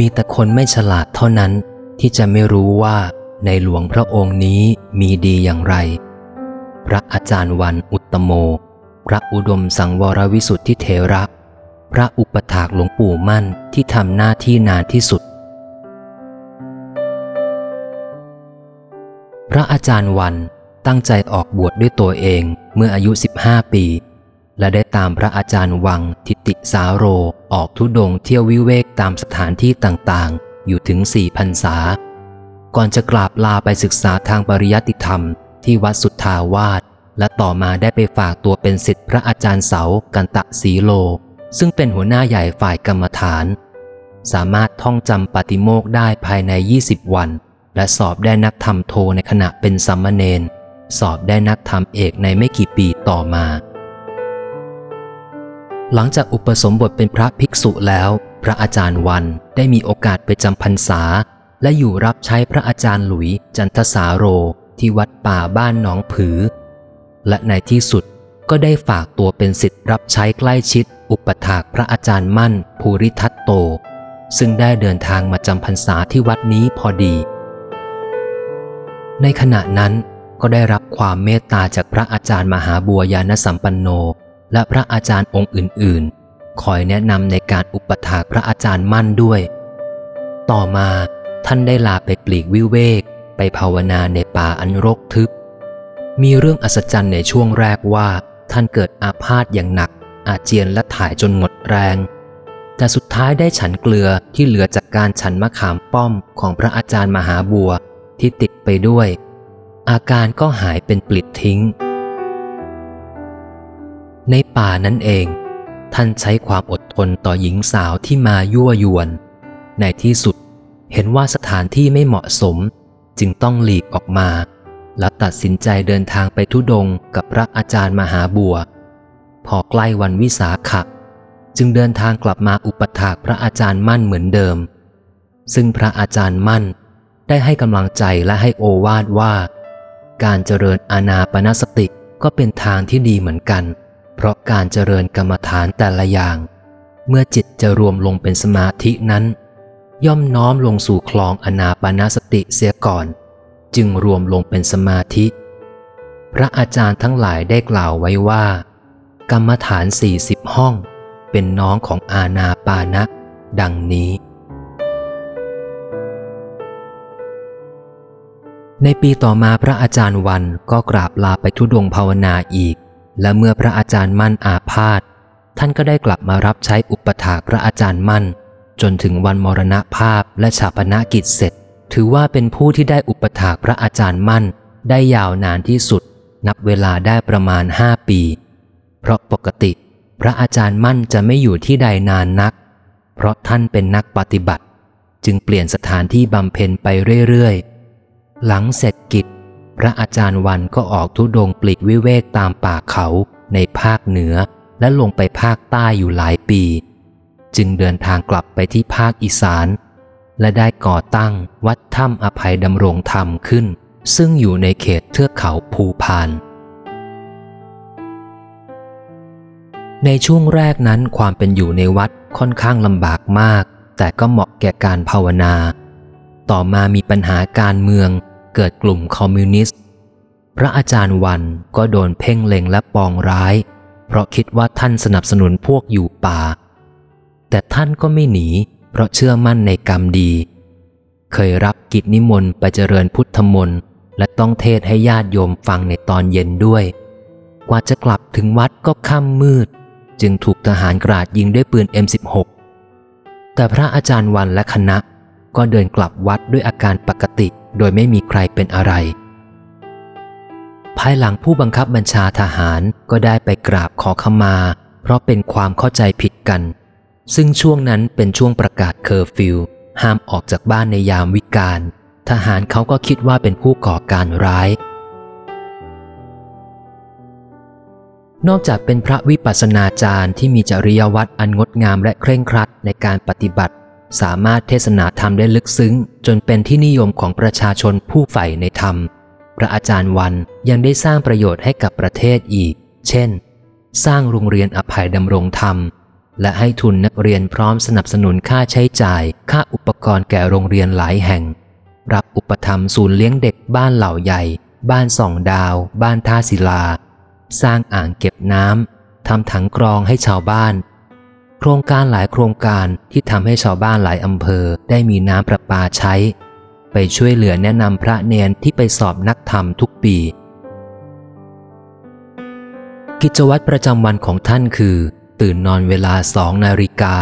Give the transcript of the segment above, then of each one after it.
มีแต่คนไม่ฉลาดเท่านั้นที่จะไม่รู้ว่าในหลวงพระองค์นี้มีดีอย่างไร พระอาจารย์วันอุตโม พระอุดมสังวรวิสุทธิเถระ พระอุปถากหลวงปู่มั่นที่ทำหน้าที่นานที่สุด พระอาจารย์วันตั้งใจออกบวชดด้วยตัวเองเมื่ออายุ 15 ปี และได้ตามพระอาจารย์วังทิติสาโร ออกทุดงเที่ยววิเวกตามสถานที่ต่างๆ อยู่ถึงสี่พรรษา ก่อนจะกราบลาไปศึกษาทางปริยัติธรรม ที่วัดสุทธาวาสและต่อมาได้ไปฝากตัวเป็นสิทธิพระอาจารย์เสากันตะสีโล ซึ่งเป็นหัวหน้าใหญ่ฝ่ายกรรมฐาน สามารถท่องจำปฏิโมกได้ภายใน 20 วัน และสอบได้นักธรรมโทในขณะเป็นสัมมเนนสอบได้นักธรรมเอกในไม่กี่ปีต่อมา หลังจากอุปสมบทเป็นพระภิกษุแล้ว พระอาจารย์วันได้มีโอกาสไปจำพรรษา และอยู่รับใช้พระอาจารย์หลุยจันทสาโรที่วัดป่าบ้านหนองผือ และในที่สุดก็ได้ฝากตัวเป็นสิทธิ์รับใช้ใกล้ชิด อุปถากพระอาจารย์มั่น ภูริทัตโต ซึ่งได้เดินทางมาจำพรรษาที่วัดนี้พอดี ในขณะนั้นก็ได้รับความเมตตาจากพระอาจารย์มหาบัวยานสัมปันโน และพระอาจารย์องค์อื่นๆ คอยแนะนำในการอุปถากพระอาจารย์มั่นด้วย ต่อมาท่านได้ลาไปปลีกวิเวก ไปภาวนาในป่าอันรกทึบ มีเรื่องอัศจรรย์ในช่วงแรกว่า ท่านเกิดอาพาธอย่างหนัก อาเจียนและถ่ายจนหมดแรง แต่สุดท้ายได้ฉันเกลือที่เหลือจากการฉันมะขามป้อมของพระอาจารย์มหาบัวที่ติดไปด้วย อาการก็หายเป็นปลิดทิ้ง ในป่านั้นเอง ท่านใช้ความอดทนต่อหญิงสาวที่มายั่วยวน ในที่สุดเห็นว่าสถานที่ไม่เหมาะสม จึงต้องหลีกออกมา และตัดสินใจเดินทางไปทุดงกับพระอาจารย์มหาบัว พอใกล้วันวิสาขะจึงเดินทางกลับมาอุปถากพระอาจารย์มั่นเหมือนเดิม ซึ่งพระอาจารย์มั่นได้ให้กำลังใจและให้โอวาดว่า การเจริญอานาปนสติก็เป็นทางที่ดีเหมือนกัน เพราะการเจริญกรรมฐานแต่ละอย่าง เมื่อจิตจะรวมลงเป็นสมาธินั้น ย่อมน้อมลงสู่คลองอนาปนาสติเสียก่อน จึงรวมลงเป็นสมาธิ พระอาจารย์ทั้งหลายได้กล่าวไว้ว่า กรรมฐานสี่สิบห้อง เป็นน้องของอาณาปานะ ดังนี้ในปีต่อมาพระอาจารย์วันก็กราบลาไปทุดงภาวนาอีก และเมื่อพระอาจารย์มั่นอาพาธท่านก็ได้กลับมารับใช้อุปถากพระอาจารย์มั่น จนถึงวันมรณภาพและชาปนกิจเสร็จ ถือว่าเป็นผู้ที่ได้อุปถากพระอาจารย์มั่น ได้ยาวนานที่สุด นับเวลาได้ประมาณห้าปี เพราะปกติพระอาจารย์มั่นจะไม่อยู่ที่ใดนานนัก เพราะท่านเป็นนักปฏิบัติ จึงเปลี่ยนสถานที่บำเพ็ญไปเรื่อยๆ หลังเสร็จกิจ พระอาจารย์วันก็ออกทุดงปลีกวิเวกตามป่าเขาในภาคเหนือ และลงไปภาคใต้อยู่หลายปี จึงเดินทางกลับไปที่ภาคอีสาน และได้ก่อตั้งวัดถ้ำอภัยดำรงธรรมขึ้น ซึ่งอยู่ในเขตเทือกเขาภูพาน ในช่วงแรกนั้นความเป็นอยู่ในวัดค่อนข้างลำบากมาก แต่ก็เหมาะแก่การภาวนา ต่อมามีปัญหาการเมืองเกิดกลุ่มคอมมิวนิสต์ พระอาจารย์วันก็โดนเพ่งเล็งและปองร้าย เพราะคิดว่าท่านสนับสนุนพวกอยู่ป่า แต่ท่านก็ไม่หนี เพราะเชื่อมั่นในกรรมดี เคยรับกิจนิมนต์ไปเจริญพุทธมนต์และต้องเทศให้ญาติโยมฟังในตอนเย็นด้วย กว่าจะกลับถึงวัดก็ค่ำมืด จึงถูกทหารกราดยิงด้วยปืน M16 แต่พระอาจารย์วันและคณะก็เดินกลับวัดด้วยอาการปกติโดยไม่มีใครเป็นอะไร ภายหลังผู้บังคับบัญชาทหารก็ได้ไปกราบขอขมา เพราะเป็นความเข้าใจผิดกัน ซึ่งช่วงนั้นเป็นช่วงประกาศเคอร์ฟิวห้ามออกจากบ้านในยามวิกาลทหารเขาก็คิดว่าเป็นผู้ก่อการร้าย นอกจากเป็นพระวิปัสสนาจารย์ที่มีจริยวัตรอันงดงามและเคร่งครัดในการปฏิบัติ สามารถเทศนาธรรมได้ลึกซึ้ง จนเป็นที่นิยมของประชาชนผู้ใฝ่ในธรรม ระอาจารย์วันยังได้สร้างประโยชน์ให้กับประเทศอีก เช่น สร้างโรงเรียนอภัยดำรงธรรม และให้ทุนนักเรียนพร้อมสนับสนุนค่าใช้จ่าย ค่าอุปกรณ์แก่โรงเรียนหลายแห่ง รับอุปถัมภ์ศูนย์เลี้ยงเด็กบ้านเหล่าใหญ่ บ้านสองดาว บ้านท่าศิลา สร้างอ่างเก็บน้ำทำถังกรองให้ชาวบ้าน โครงการหลายโครงการที่ทำให้ชาวบ้านหลายอำเภอได้มีน้ำประปาใช้ ไปช่วยเหลือแนะนำพระเนนที่ไปสอบนักธรรมทุกปี กิจวัตรประจำวันของท่านคือ ตื่นนอนเวลาสองนาฬิกา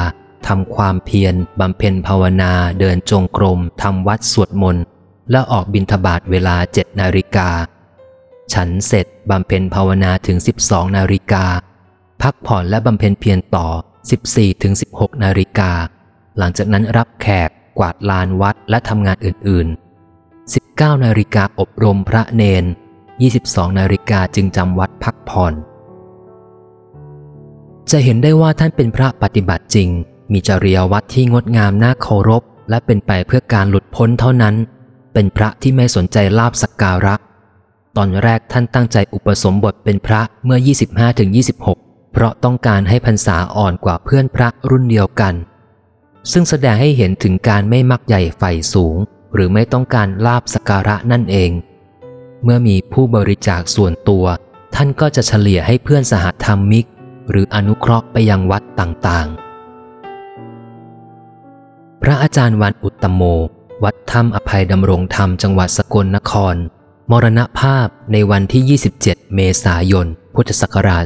ทำความเพียรบำเพ็ญภาวนาเดินจงกรมทำวัดสวดมนต์และออกบิณฑบาตเวลาเจ็ดนาฬิกา ฉันเสร็จบำเพ็ญภาวนาถึง 12 นาฬิกา พักผ่อนและบำเพ็ญเพียรต่อ 14ถึง16 นาฬิกา หลังจากนั้นรับแขก กวาดลานวัดและทำงานอื่น ๆ 19 นาฬิกาอบรมพระเนน 22 นาฬิกาจึงจำวัดพักผ่อน จะเห็นได้ว่าท่านเป็นพระปฏิบัติจริง มีจริยวัตรที่งดงามน่าเคารพ และเป็นไปเพื่อการหลุดพ้นเท่านั้น เป็นพระที่ไม่สนใจลาบสักการะ ตอนแรกท่านตั้งใจอุปสมบทเป็นพระเมื่อ 25-26 เพราะต้องการให้พรรษาอ่อนกว่าเพื่อนพระรุ่นเดียวกัน ซึ่งแสดงให้เห็นถึงการไม่มักใหญ่ใฝ่สูง หรือไม่ต้องการลาบสการะนั่นเอง เมื่อมีผู้บริจาคส่วนตัว ท่านก็จะเฉลี่ยให้เพื่อนสหธรรมิก หรืออนุเคราะห์ไปยังวัดต่างๆ พระอาจารย์วันอุตตโม วัดถ้ำอภัยดำรงธรรมจังหวัดสกลนคร มรณภาพในวันที่ 27 เมษายน พุทธศักราช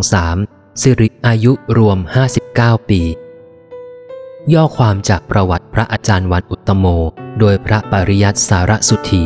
2523 สิริอายุรวม 59 ปี ย่อความจากประวัติพระอาจารย์วันอุตโม โดยพระปริยัติสารสุธี